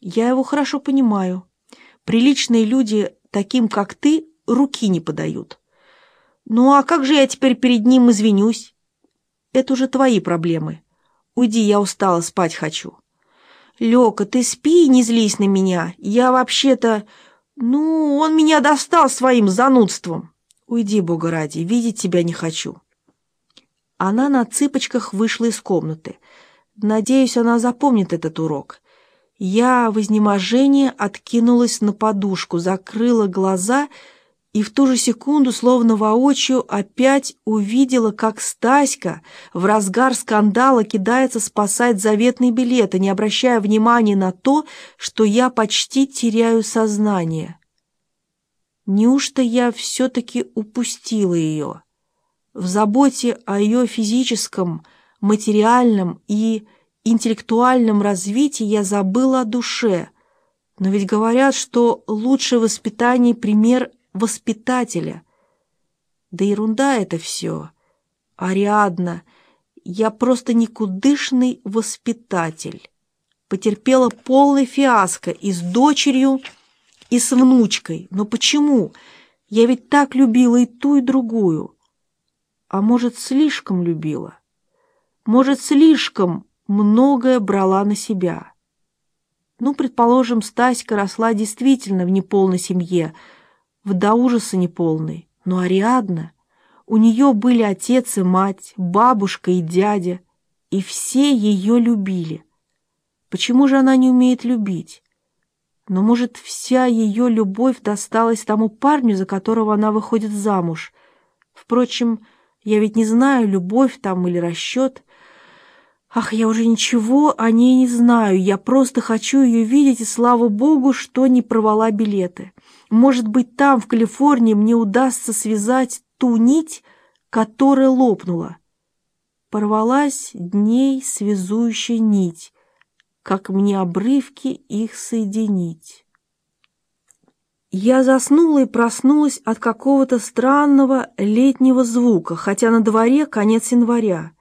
Я его хорошо понимаю. Приличные люди, таким как ты, руки не подают. Ну а как же я теперь перед ним извинюсь? Это уже твои проблемы. Уйди, я устала, спать хочу. Лёка, ты спи и не злись на меня. Я вообще-то... Ну, он меня достал своим занудством. Уйди, бога ради, видеть тебя не хочу. Она на цыпочках вышла из комнаты. Надеюсь, она запомнит этот урок. Я в изнеможении откинулась на подушку, закрыла глаза и в ту же секунду, словно воочию, опять увидела, как Стаська в разгар скандала кидается спасать заветные билеты, не обращая внимания на то, что я почти теряю сознание. Неужто я все-таки упустила ее? В заботе о ее физическом, материальном и интеллектуальном развитии я забыла о душе. Но ведь говорят, что лучшее воспитание — пример воспитателя. Да ерунда это все. Ариадна, я просто никудышный воспитатель. Потерпела полный фиаско и с дочерью, и с внучкой. Но почему? Я ведь так любила и ту, и другую. А может, слишком любила? Может, слишком многое брала на себя? Ну, предположим, Стаська росла действительно в неполной семье, в до ужаса неполной. Но Ариадна... У нее были отец и мать, бабушка и дядя, и все ее любили. Почему же она не умеет любить? Но, может, вся ее любовь досталась тому парню, за которого она выходит замуж. Впрочем, я ведь не знаю, любовь там или расчет. Ах, я уже ничего о ней не знаю. Я просто хочу ее видеть, и слава богу, что не порвала билеты. Может быть, там, в Калифорнии, мне удастся связать ту нить, которая лопнула. Порвалась дней связующая нить, как мне обрывки их соединить. Я заснула и проснулась от какого-то странного летнего звука, хотя на дворе конец января,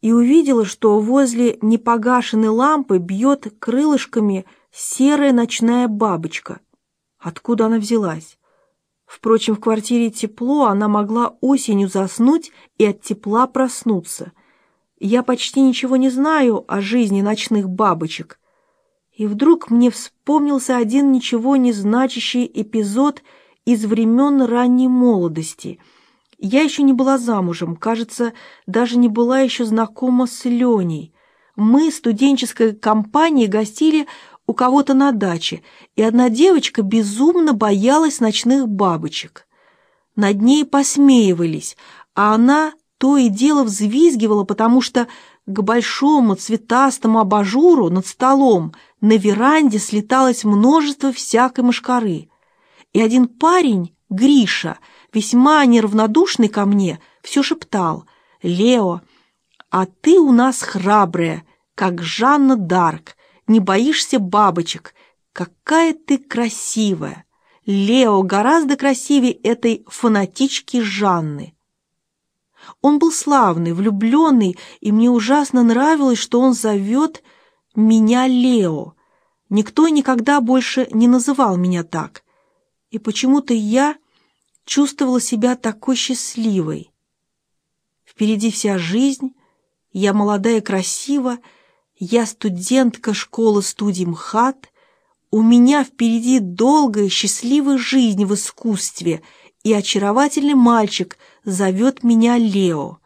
и увидела, что возле непогашенной лампы бьет крылышками серая ночная бабочка. Откуда она взялась? Впрочем, в квартире тепло, она могла осенью заснуть и от тепла проснуться. Я почти ничего не знаю о жизни ночных бабочек. И вдруг мне вспомнился один ничего не значащий эпизод из времен ранней молодости. Я еще не была замужем, кажется, даже не была еще знакома с Леней. Мы, студенческой компанией, гостили у кого-то на даче, и одна девочка безумно боялась ночных бабочек. Над ней посмеивались, а она то и дело взвизгивала, потому что к большому цветастому абажуру над столом на веранде слеталось множество всякой мошкары. И один парень, Гриша, весьма неравнодушный ко мне, все шептал «Лео, а ты у нас храбрая, как Жанна Дарк, не боишься бабочек, какая ты красивая! Лео гораздо красивее этой фанатички Жанны». Он был славный, влюбленный, и мне ужасно нравилось, что он зовет меня Лео. Никто никогда больше не называл меня так. И почему-то я чувствовала себя такой счастливой. Впереди вся жизнь, я молодая и красива, я студентка школы-студии МХАТ, у меня впереди долгая счастливая жизнь в искусстве — и очаровательный мальчик зовет меня Лео.